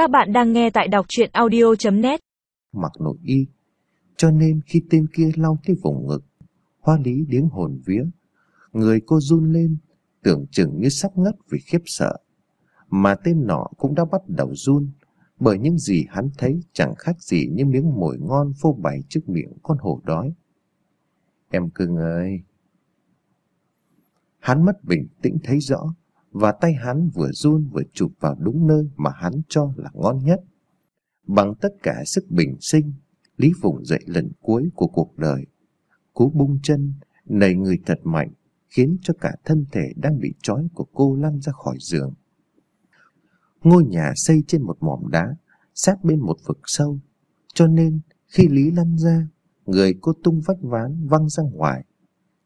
Các bạn đang nghe tại đọc truyện audio.net mặc nội y. Cho nên khi tên kia lau cái vùng ngực, hoa lý điếng hồn vía. Người cô run lên, tưởng chừng như sắp ngất vì khiếp sợ. Mà tên nọ cũng đã bắt đầu run, bởi những gì hắn thấy chẳng khác gì như miếng mồi ngon phô bày trước miệng con hổ đói. Em cưng ơi! Hắn mất bình tĩnh thấy rõ, và tay hắn vừa run vừa chụp vào đúng nơi mà hắn cho là ngon nhất. Bằng tất cả sức bình sinh, Lý vùng dậy lần cuối của cuộc đời. Cú bung chân, nảy người thật mạnh, khiến cho cả thân thể đang bị trói của cô lăn ra khỏi giường. Ngôi nhà xây trên một mỏm đá, sát bên một vực sâu, cho nên khi Lý lăn ra, người cô tung vách ván văng ra ngoài.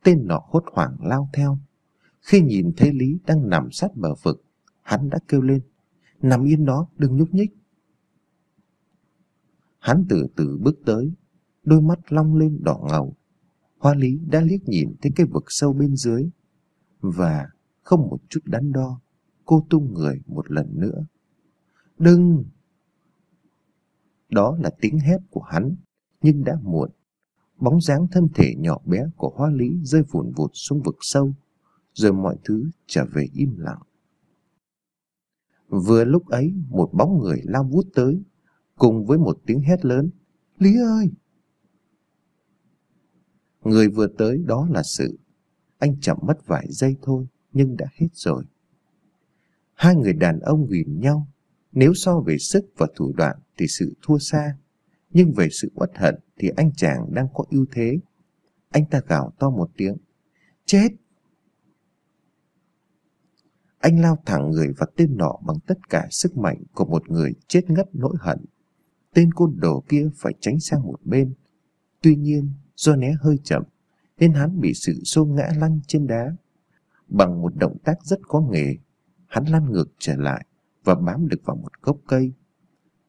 Tên nọ hốt hoảng lao theo. Khi nhìn thấy Lý đang nằm sát bờ vực, hắn đã kêu lên, nằm yên đó, đừng nhúc nhích. Hắn từ từ bước tới, đôi mắt long lên đỏ ngầu. Hoa Lý đã liếc nhìn thấy cái vực sâu bên dưới, và không một chút đắn đo, cô tung người một lần nữa. Đừng! Đó là tiếng hét của hắn, nhưng đã muộn. Bóng dáng thân thể nhỏ bé của Hoa Lý rơi vụn vụt xuống vực sâu, rồi mọi thứ trở về im lặng. Vừa lúc ấy, một bóng người lao vút tới, cùng với một tiếng hét lớn, Lý ơi! Người vừa tới đó là sự. Anh chậm mất vài giây thôi, nhưng đã hết rồi. Hai người đàn ông gìn nhau, nếu so về sức và thủ đoạn thì sự thua xa, nhưng về sự uất hận thì anh chàng đang có ưu thế. Anh ta gào to một tiếng, chết! Anh lao thẳng người vào tên nọ bằng tất cả sức mạnh của một người chết ngất nỗi hận. Tên côn đồ kia phải tránh sang một bên. Tuy nhiên, do né hơi chậm, nên hắn bị sự xô ngã lăn trên đá. Bằng một động tác rất có nghề, hắn lăn ngược trở lại và bám được vào một gốc cây.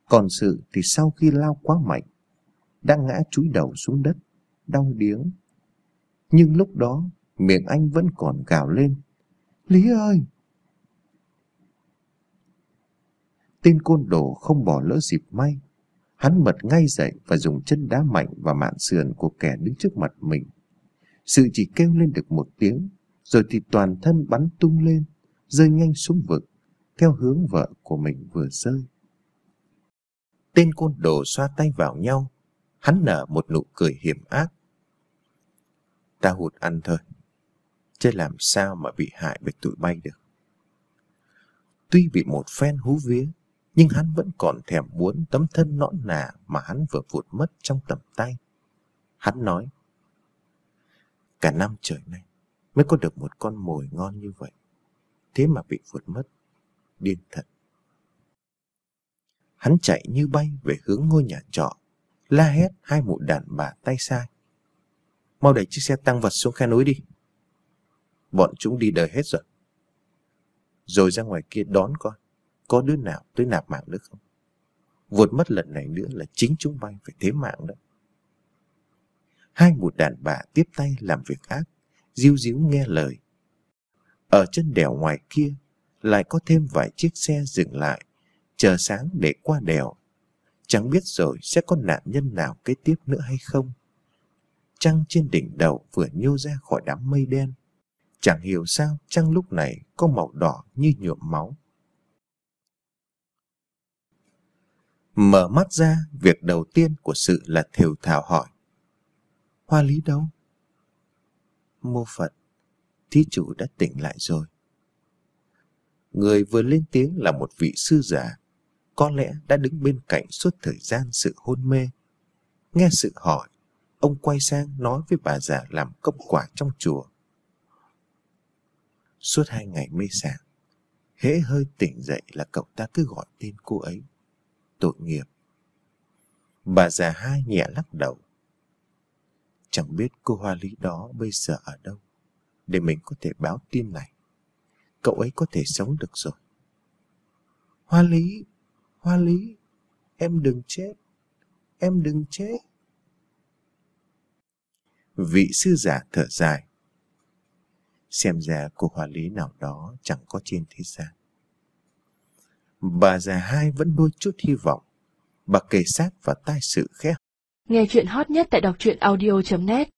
Còn sự thì sau khi lao quá mạnh, đã ngã chúi đầu xuống đất, đau điếng. Nhưng lúc đó, miệng anh vẫn còn gào lên. Lý ơi! Tên côn đồ không bỏ lỡ dịp may. Hắn bật ngay dậy và dùng chân đá mạnh vào mạn sườn của kẻ đứng trước mặt mình. Sự chỉ kêu lên được một tiếng, rồi thì toàn thân bắn tung lên, rơi nhanh xuống vực, theo hướng vợ của mình vừa rơi. Tên côn đồ xoa tay vào nhau, hắn nở một nụ cười hiểm ác. Ta hụt ăn thôi, chứ làm sao mà bị hại bởi tụi bay được. Tuy bị một phen hú vía, nhưng hắn vẫn còn thèm muốn tấm thân nõn nà mà hắn vừa vụt mất trong tầm tay. Hắn nói, cả năm trời nay mới có được một con mồi ngon như vậy, thế mà bị vụt mất, điên thật. Hắn chạy như bay về hướng ngôi nhà trọ, la hét hai mụ đàn bà tay sai. Mau đẩy chiếc xe tăng vật xuống khe núi đi. Bọn chúng đi đời hết rồi. Rồi ra ngoài kia đón con có đứa nào tới nạp mạng nữa không? Vượt mất lần này nữa là chính chúng bay phải thế mạng đó. Hai một đàn bà tiếp tay làm việc ác, diêu diếu nghe lời. Ở chân đèo ngoài kia lại có thêm vài chiếc xe dừng lại, chờ sáng để qua đèo. Chẳng biết rồi sẽ có nạn nhân nào kế tiếp nữa hay không. Trăng trên đỉnh đầu vừa nhô ra khỏi đám mây đen. Chẳng hiểu sao trăng lúc này có màu đỏ như nhuộm máu. Mở mắt ra, việc đầu tiên của sự là thều thào hỏi. Hoa lý đâu? Mô Phật, thí chủ đã tỉnh lại rồi. Người vừa lên tiếng là một vị sư giả, có lẽ đã đứng bên cạnh suốt thời gian sự hôn mê. Nghe sự hỏi, ông quay sang nói với bà già làm công quả trong chùa. Suốt hai ngày mê sảng, hễ hơi tỉnh dậy là cậu ta cứ gọi tên cô ấy tội nghiệp. Bà già hai nhẹ lắc đầu. Chẳng biết cô hoa lý đó bây giờ ở đâu, để mình có thể báo tin này. Cậu ấy có thể sống được rồi. Hoa lý, hoa lý, em đừng chết, em đừng chết. Vị sư giả thở dài. Xem ra cô hoa lý nào đó chẳng có trên thế gian. Bà già hai vẫn nuôi chút hy vọng. Bà kể sát và tai sự khẽ. Nghe chuyện hot nhất tại đọc truyện audio.net